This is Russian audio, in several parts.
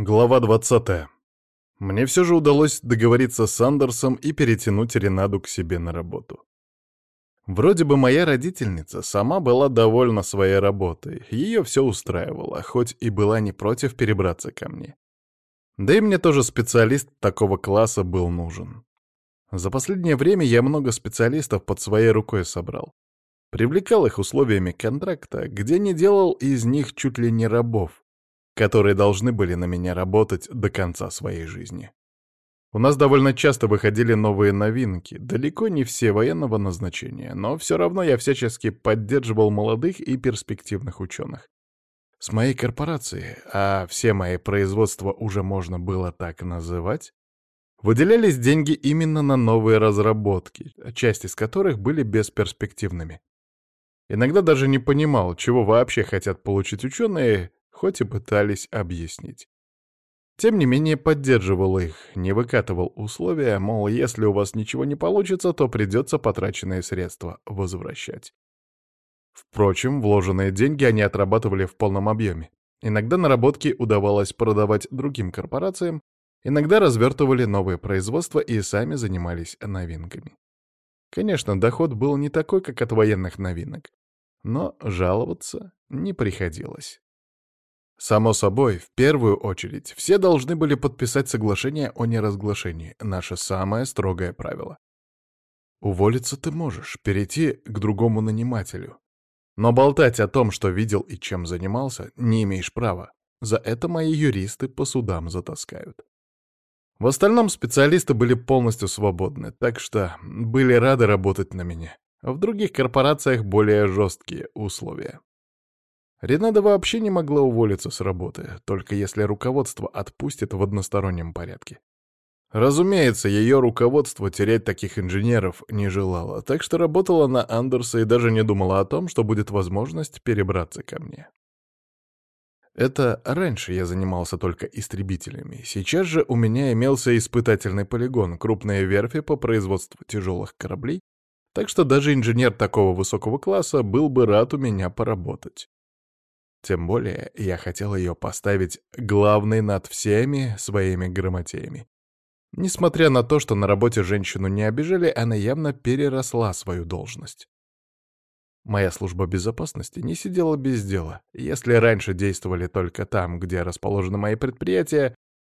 Глава 20. Мне все же удалось договориться с Андерсом и перетянуть Ренаду к себе на работу. Вроде бы моя родительница сама была довольна своей работой, ее все устраивало, хоть и была не против перебраться ко мне. Да и мне тоже специалист такого класса был нужен. За последнее время я много специалистов под своей рукой собрал. Привлекал их условиями контракта, где не делал из них чуть ли не рабов, которые должны были на меня работать до конца своей жизни. У нас довольно часто выходили новые новинки, далеко не все военного назначения, но все равно я всячески поддерживал молодых и перспективных ученых. С моей корпорации, а все мои производства уже можно было так называть, выделялись деньги именно на новые разработки, часть из которых были бесперспективными. Иногда даже не понимал, чего вообще хотят получить ученые хоть и пытались объяснить. Тем не менее, поддерживал их, не выкатывал условия, мол, если у вас ничего не получится, то придется потраченные средства возвращать. Впрочем, вложенные деньги они отрабатывали в полном объеме. Иногда наработки удавалось продавать другим корпорациям, иногда развертывали новые производства и сами занимались новинками. Конечно, доход был не такой, как от военных новинок, но жаловаться не приходилось. Само собой, в первую очередь, все должны были подписать соглашение о неразглашении, наше самое строгое правило. Уволиться ты можешь, перейти к другому нанимателю. Но болтать о том, что видел и чем занимался, не имеешь права. За это мои юристы по судам затаскают. В остальном специалисты были полностью свободны, так что были рады работать на меня. В других корпорациях более жесткие условия. Ренада вообще не могла уволиться с работы, только если руководство отпустит в одностороннем порядке. Разумеется, ее руководство терять таких инженеров не желало, так что работала на Андерса и даже не думала о том, что будет возможность перебраться ко мне. Это раньше я занимался только истребителями. Сейчас же у меня имелся испытательный полигон, крупные верфи по производству тяжелых кораблей, так что даже инженер такого высокого класса был бы рад у меня поработать. Тем более я хотел ее поставить главной над всеми своими грамотеями. Несмотря на то, что на работе женщину не обижали, она явно переросла свою должность. Моя служба безопасности не сидела без дела. Если раньше действовали только там, где расположены мои предприятия,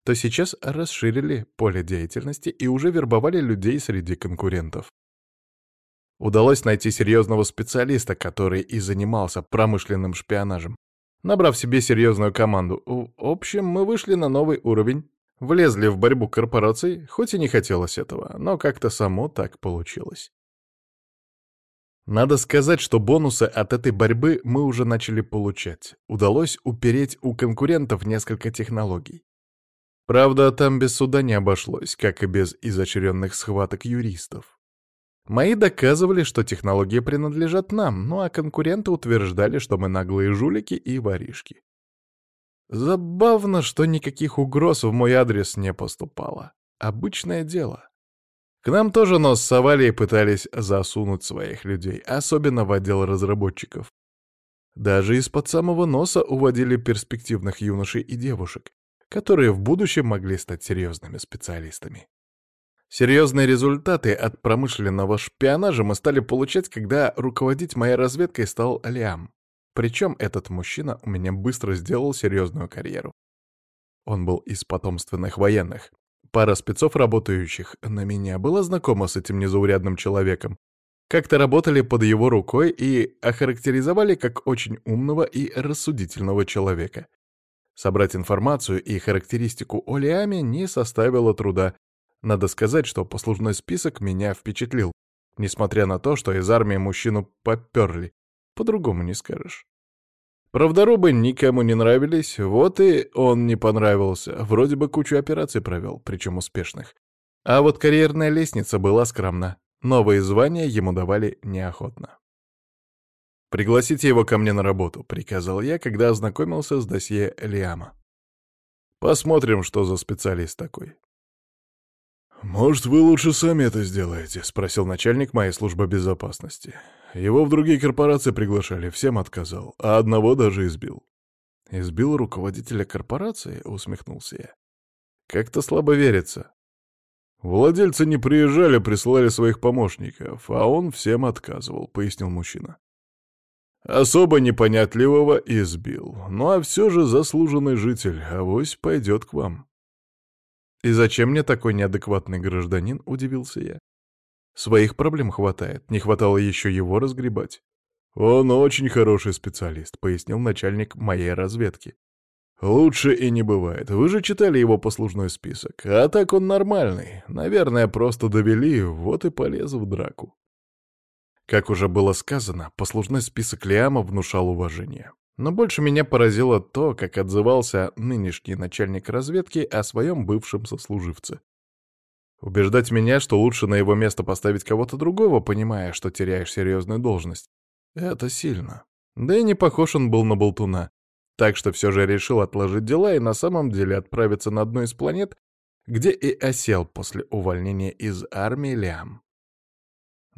то сейчас расширили поле деятельности и уже вербовали людей среди конкурентов. Удалось найти серьезного специалиста, который и занимался промышленным шпионажем набрав себе серьезную команду. В общем, мы вышли на новый уровень, влезли в борьбу корпораций, хоть и не хотелось этого, но как-то само так получилось. Надо сказать, что бонусы от этой борьбы мы уже начали получать. Удалось упереть у конкурентов несколько технологий. Правда, там без суда не обошлось, как и без изощренных схваток юристов. Мои доказывали, что технологии принадлежат нам, ну а конкуренты утверждали, что мы наглые жулики и воришки. Забавно, что никаких угроз в мой адрес не поступало. Обычное дело. К нам тоже нос совали и пытались засунуть своих людей, особенно в отдел разработчиков. Даже из-под самого носа уводили перспективных юношей и девушек, которые в будущем могли стать серьезными специалистами. Серьезные результаты от промышленного шпионажа мы стали получать, когда руководить моей разведкой стал Алиам. Причем этот мужчина у меня быстро сделал серьезную карьеру. Он был из потомственных военных. Пара спецов, работающих на меня, была знакома с этим незаурядным человеком. Как-то работали под его рукой и охарактеризовали как очень умного и рассудительного человека. Собрать информацию и характеристику о не составило труда, надо сказать, что послужной список меня впечатлил, несмотря на то, что из армии мужчину попёрли. По-другому не скажешь. Правдорубы никому не нравились, вот и он не понравился. Вроде бы кучу операций провёл, причём успешных. А вот карьерная лестница была скромна. Новые звания ему давали неохотно. «Пригласите его ко мне на работу», — приказал я, когда ознакомился с досье Лиама. «Посмотрим, что за специалист такой». «Может, вы лучше сами это сделаете?» — спросил начальник моей службы безопасности. Его в другие корпорации приглашали, всем отказал, а одного даже избил. «Избил руководителя корпорации?» — усмехнулся я. «Как-то слабо верится». «Владельцы не приезжали, присылали своих помощников, а он всем отказывал», — пояснил мужчина. «Особо непонятливого избил, ну а все же заслуженный житель, авось пойдет к вам». И зачем мне такой неадекватный гражданин, удивился я. Своих проблем хватает, не хватало еще его разгребать. Он очень хороший специалист, пояснил начальник моей разведки. Лучше и не бывает. Вы же читали его послужной список. А так он нормальный. Наверное, просто довели, вот и полез в драку. Как уже было сказано, послужной список Лиама внушал уважение. Но больше меня поразило то, как отзывался нынешний начальник разведки о своем бывшем сослуживце. Убеждать меня, что лучше на его место поставить кого-то другого, понимая, что теряешь серьезную должность, это сильно. Да и не похож он был на болтуна. Так что все же решил отложить дела и на самом деле отправиться на одну из планет, где и осел после увольнения из армии Лям.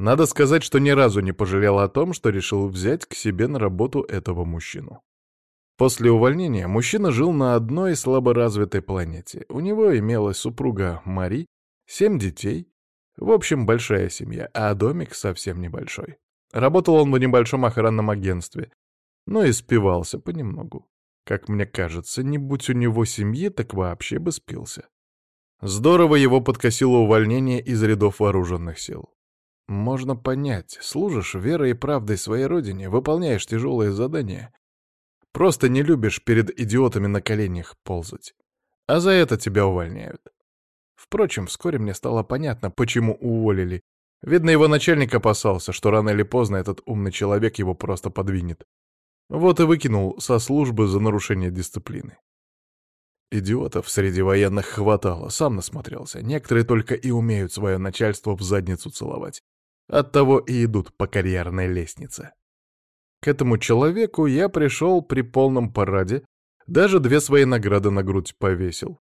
Надо сказать, что ни разу не пожалела о том, что решил взять к себе на работу этого мужчину. После увольнения мужчина жил на одной слаборазвитой планете. У него имелась супруга Мари, семь детей, в общем, большая семья, а домик совсем небольшой. Работал он в небольшом охранном агентстве, но и спивался понемногу. Как мне кажется, не будь у него семьи, так вообще бы спился. Здорово его подкосило увольнение из рядов вооруженных сил можно понять. Служишь верой и правдой своей родине, выполняешь тяжелые задания. Просто не любишь перед идиотами на коленях ползать. А за это тебя увольняют. Впрочем, вскоре мне стало понятно, почему уволили. Видно, его начальник опасался, что рано или поздно этот умный человек его просто подвинет. Вот и выкинул со службы за нарушение дисциплины. Идиотов среди военных хватало, сам насмотрелся. Некоторые только и умеют свое начальство в задницу целовать. Оттого и идут по карьерной лестнице. К этому человеку я пришел при полном параде, даже две свои награды на грудь повесил.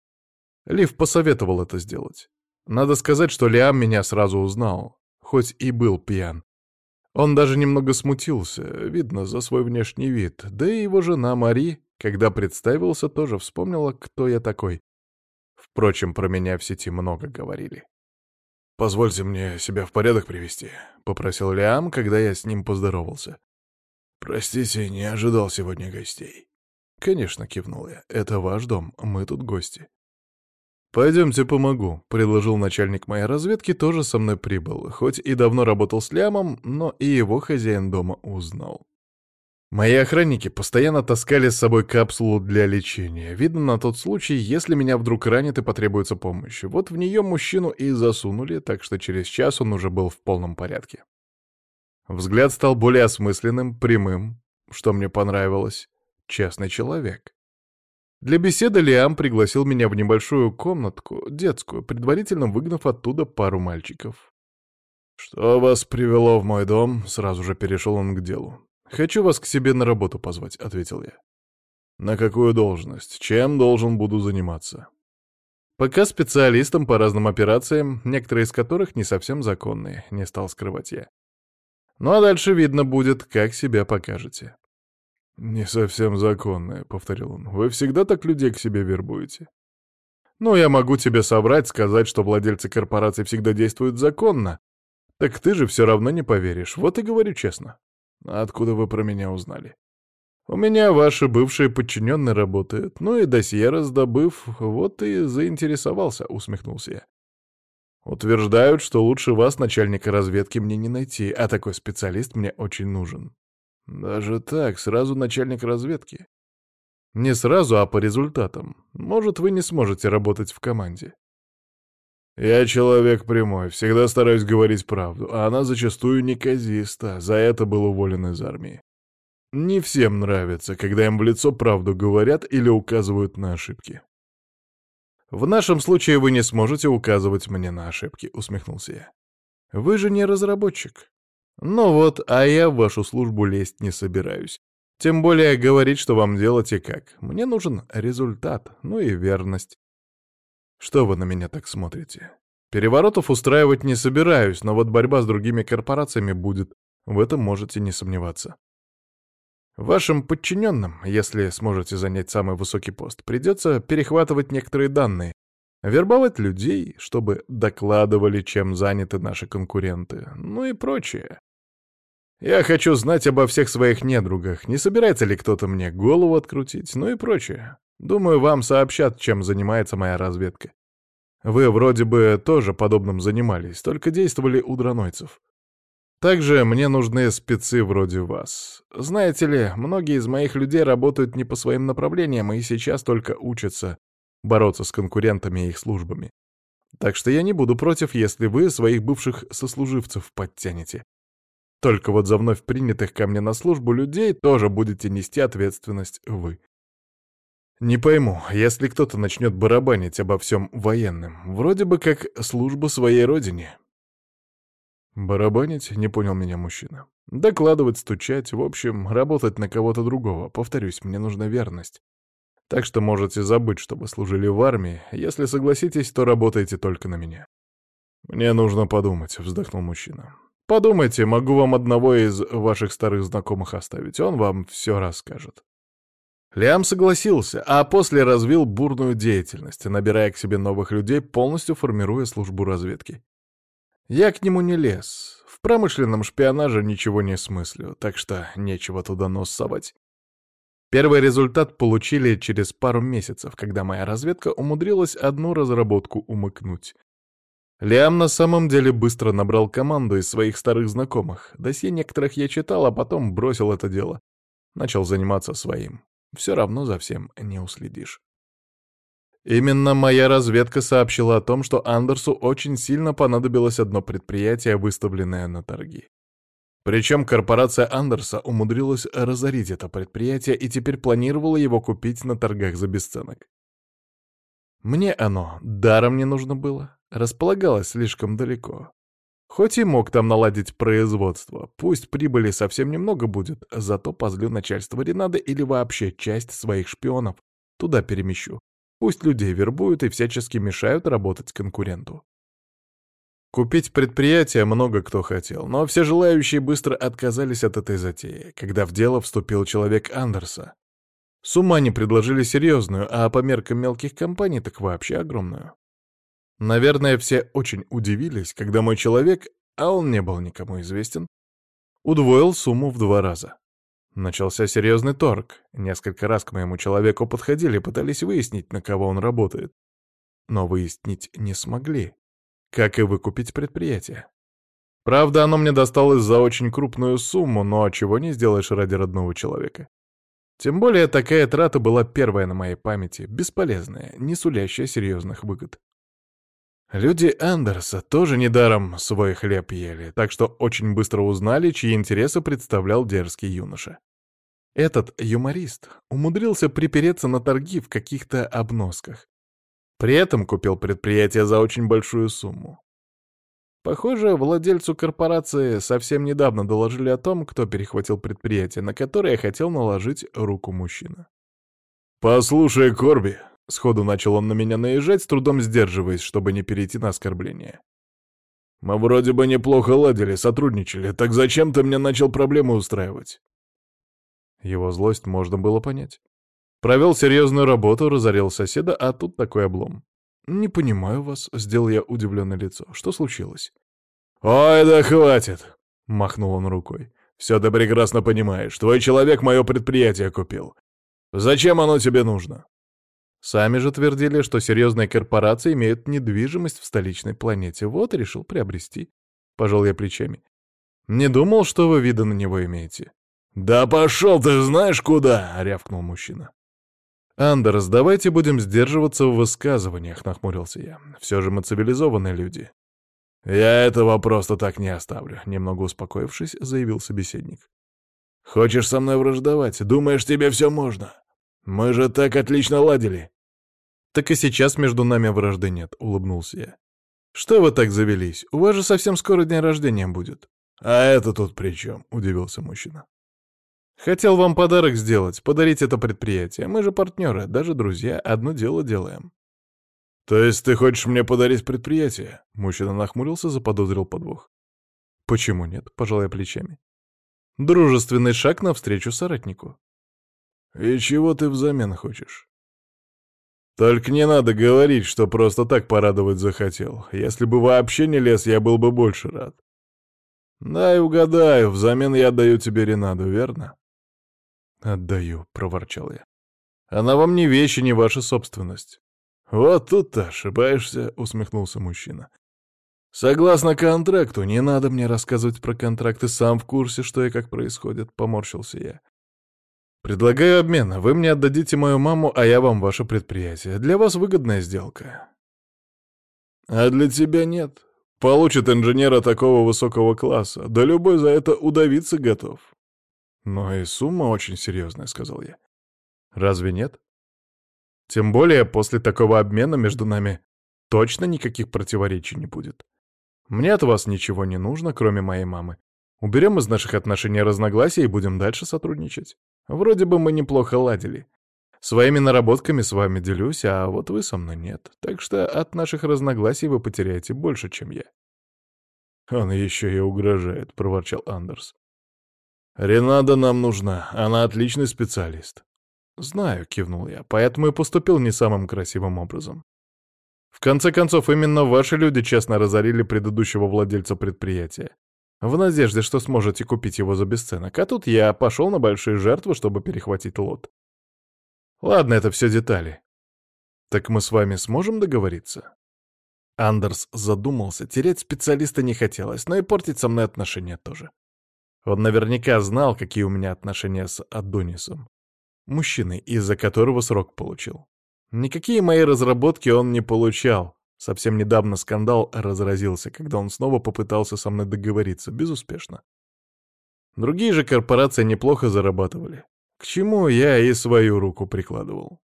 Лив посоветовал это сделать. Надо сказать, что Лиам меня сразу узнал, хоть и был пьян. Он даже немного смутился, видно, за свой внешний вид, да и его жена Мари, когда представился, тоже вспомнила, кто я такой. Впрочем, про меня в сети много говорили. «Позвольте мне себя в порядок привести», — попросил Лиам, когда я с ним поздоровался. «Простите, не ожидал сегодня гостей». «Конечно», — кивнул я. «Это ваш дом, мы тут гости». «Пойдемте помогу», — предложил начальник моей разведки, тоже со мной прибыл. Хоть и давно работал с Лямом, но и его хозяин дома узнал. Мои охранники постоянно таскали с собой капсулу для лечения. Видно на тот случай, если меня вдруг ранит и потребуется помощь. Вот в нее мужчину и засунули, так что через час он уже был в полном порядке. Взгляд стал более осмысленным, прямым, что мне понравилось. Честный человек. Для беседы Лиам пригласил меня в небольшую комнатку, детскую, предварительно выгнав оттуда пару мальчиков. «Что вас привело в мой дом?» — сразу же перешел он к делу. «Хочу вас к себе на работу позвать», — ответил я. «На какую должность? Чем должен буду заниматься?» «Пока специалистом по разным операциям, некоторые из которых не совсем законные», — не стал скрывать я. «Ну а дальше видно будет, как себя покажете». «Не совсем законные, — повторил он. «Вы всегда так людей к себе вербуете?» «Ну, я могу тебе соврать, сказать, что владельцы корпорации всегда действуют законно. Так ты же все равно не поверишь, вот и говорю честно». Откуда вы про меня узнали? У меня ваши бывшие подчиненные работают. Ну и досье раздобыв, вот и заинтересовался, усмехнулся я. Утверждают, что лучше вас, начальника разведки, мне не найти, а такой специалист мне очень нужен. Даже так, сразу начальник разведки. Не сразу, а по результатам. Может, вы не сможете работать в команде. Я человек прямой, всегда стараюсь говорить правду, а она зачастую неказиста, за это был уволен из армии. Не всем нравится, когда им в лицо правду говорят или указывают на ошибки. «В нашем случае вы не сможете указывать мне на ошибки», — усмехнулся я. «Вы же не разработчик». «Ну вот, а я в вашу службу лезть не собираюсь. Тем более говорить, что вам делать и как. Мне нужен результат, ну и верность. Что вы на меня так смотрите? Переворотов устраивать не собираюсь, но вот борьба с другими корпорациями будет. В этом можете не сомневаться. Вашим подчиненным, если сможете занять самый высокий пост, придется перехватывать некоторые данные, вербовать людей, чтобы докладывали, чем заняты наши конкуренты, ну и прочее. Я хочу знать обо всех своих недругах, не собирается ли кто-то мне голову открутить, ну и прочее. Думаю, вам сообщат, чем занимается моя разведка. Вы вроде бы тоже подобным занимались, только действовали у дронойцев. Также мне нужны спецы вроде вас. Знаете ли, многие из моих людей работают не по своим направлениям и сейчас только учатся бороться с конкурентами и их службами. Так что я не буду против, если вы своих бывших сослуживцев подтянете. Только вот за вновь принятых ко мне на службу людей тоже будете нести ответственность вы. Не пойму, если кто-то начнет барабанить обо всем военным, вроде бы как служба своей родине. Барабанить, не понял меня мужчина. Докладывать, стучать, в общем, работать на кого-то другого. Повторюсь, мне нужна верность. Так что можете забыть, что вы служили в армии. Если согласитесь, то работайте только на меня. Мне нужно подумать, вздохнул мужчина. Подумайте, могу вам одного из ваших старых знакомых оставить. Он вам все расскажет. Лиам согласился, а после развил бурную деятельность, набирая к себе новых людей, полностью формируя службу разведки. Я к нему не лез. В промышленном шпионаже ничего не смыслю, так что нечего туда нос совать. Первый результат получили через пару месяцев, когда моя разведка умудрилась одну разработку умыкнуть. Лиам на самом деле быстро набрал команду из своих старых знакомых. Досье некоторых я читал, а потом бросил это дело. Начал заниматься своим все равно за всем не уследишь. Именно моя разведка сообщила о том, что Андерсу очень сильно понадобилось одно предприятие, выставленное на торги. Причем корпорация Андерса умудрилась разорить это предприятие и теперь планировала его купить на торгах за бесценок. Мне оно даром не нужно было, располагалось слишком далеко. Хоть и мог там наладить производство, пусть прибыли совсем немного будет, зато позлю начальство Ренады или вообще часть своих шпионов. Туда перемещу. Пусть людей вербуют и всячески мешают работать конкуренту. Купить предприятие много кто хотел, но все желающие быстро отказались от этой затеи, когда в дело вступил человек Андерса. С ума не предложили серьезную, а по меркам мелких компаний так вообще огромную. Наверное, все очень удивились, когда мой человек, а он не был никому известен, удвоил сумму в два раза. Начался серьезный торг. Несколько раз к моему человеку подходили, пытались выяснить, на кого он работает. Но выяснить не смогли. Как и выкупить предприятие. Правда, оно мне досталось за очень крупную сумму, но чего не сделаешь ради родного человека. Тем более такая трата была первая на моей памяти, бесполезная, не сулящая серьезных выгод. Люди Эндерса тоже недаром свой хлеб ели, так что очень быстро узнали, чьи интересы представлял дерзкий юноша. Этот юморист умудрился припереться на торги в каких-то обносках. При этом купил предприятие за очень большую сумму. Похоже, владельцу корпорации совсем недавно доложили о том, кто перехватил предприятие, на которое хотел наложить руку мужчина. «Послушай, Корби», Сходу начал он на меня наезжать, с трудом сдерживаясь, чтобы не перейти на оскорбление. «Мы вроде бы неплохо ладили, сотрудничали. Так зачем ты мне начал проблемы устраивать?» Его злость можно было понять. Провел серьезную работу, разорил соседа, а тут такой облом. «Не понимаю вас», — сделал я удивленное лицо. «Что случилось?» «Ой, да хватит!» — махнул он рукой. «Все ты прекрасно понимаешь. Твой человек мое предприятие купил. Зачем оно тебе нужно?» Сами же твердили, что серьезные корпорации имеют недвижимость в столичной планете. Вот решил приобрести. Пожал я плечами. Не думал, что вы вида на него имеете. «Да пошел ты знаешь куда!» — рявкнул мужчина. «Андерс, давайте будем сдерживаться в высказываниях», — нахмурился я. «Все же мы цивилизованные люди». «Я этого просто так не оставлю», — немного успокоившись, заявил собеседник. «Хочешь со мной враждовать? Думаешь, тебе все можно? Мы же так отлично ладили. «Так и сейчас между нами вражды нет», — улыбнулся я. «Что вы так завелись? У вас же совсем скоро день рождения будет». «А это тут при чем?» — удивился мужчина. «Хотел вам подарок сделать, подарить это предприятие. Мы же партнеры, даже друзья, одно дело делаем». «То есть ты хочешь мне подарить предприятие?» Мужчина нахмурился, заподозрил подвох. «Почему нет?» — пожал я плечами. «Дружественный шаг навстречу соратнику». «И чего ты взамен хочешь?» Только не надо говорить, что просто так порадовать захотел. Если бы вообще не лез, я был бы больше рад. Дай угадаю, взамен я отдаю тебе Ренаду, верно? Отдаю, проворчал я. Она вам не вещь и не ваша собственность. Вот тут-то ошибаешься, усмехнулся мужчина. Согласно контракту, не надо мне рассказывать про контракты. сам в курсе, что и как происходит, поморщился я. Предлагаю обмен. Вы мне отдадите мою маму, а я вам ваше предприятие. Для вас выгодная сделка. А для тебя нет. Получит инженера такого высокого класса. Да любой за это удавиться готов. Но и сумма очень серьезная, сказал я. Разве нет? Тем более после такого обмена между нами точно никаких противоречий не будет. Мне от вас ничего не нужно, кроме моей мамы. Уберем из наших отношений разногласия и будем дальше сотрудничать. Вроде бы мы неплохо ладили. Своими наработками с вами делюсь, а вот вы со мной нет. Так что от наших разногласий вы потеряете больше, чем я». «Он еще и угрожает», — проворчал Андерс. «Ренада нам нужна. Она отличный специалист». «Знаю», — кивнул я, — «поэтому и поступил не самым красивым образом. В конце концов, именно ваши люди честно разорили предыдущего владельца предприятия в надежде, что сможете купить его за бесценок, а тут я пошел на большие жертвы, чтобы перехватить лот. Ладно, это все детали. Так мы с вами сможем договориться? Андерс задумался, терять специалиста не хотелось, но и портить со мной отношения тоже. Он наверняка знал, какие у меня отношения с Адонисом, мужчиной, из-за которого срок получил. Никакие мои разработки он не получал, Совсем недавно скандал разразился, когда он снова попытался со мной договориться, безуспешно. Другие же корпорации неплохо зарабатывали, к чему я и свою руку прикладывал.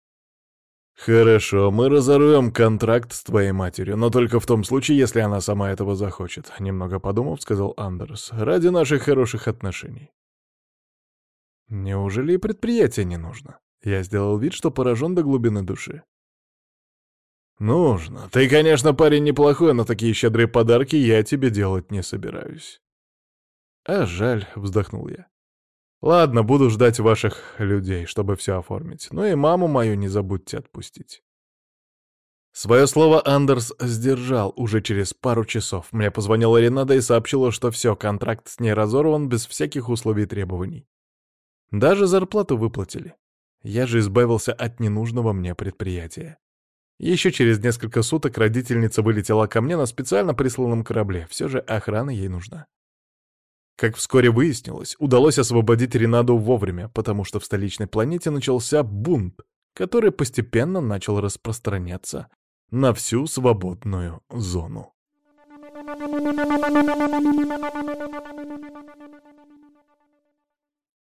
«Хорошо, мы разорвем контракт с твоей матерью, но только в том случае, если она сама этого захочет», — немного подумав, сказал Андерс, — «ради наших хороших отношений». «Неужели и предприятие не нужно?» Я сделал вид, что поражен до глубины души. «Нужно. Ты, конечно, парень неплохой, но такие щедрые подарки я тебе делать не собираюсь». «А жаль», — вздохнул я. «Ладно, буду ждать ваших людей, чтобы все оформить. Ну и маму мою не забудьте отпустить». Свое слово Андерс сдержал уже через пару часов. Мне позвонила Ренада и сообщила, что все, контракт с ней разорван без всяких условий и требований. Даже зарплату выплатили. Я же избавился от ненужного мне предприятия. Еще через несколько суток родительница вылетела ко мне на специально присланном корабле. Все же охрана ей нужна. Как вскоре выяснилось, удалось освободить Ренаду вовремя, потому что в столичной планете начался бунт, который постепенно начал распространяться на всю свободную зону.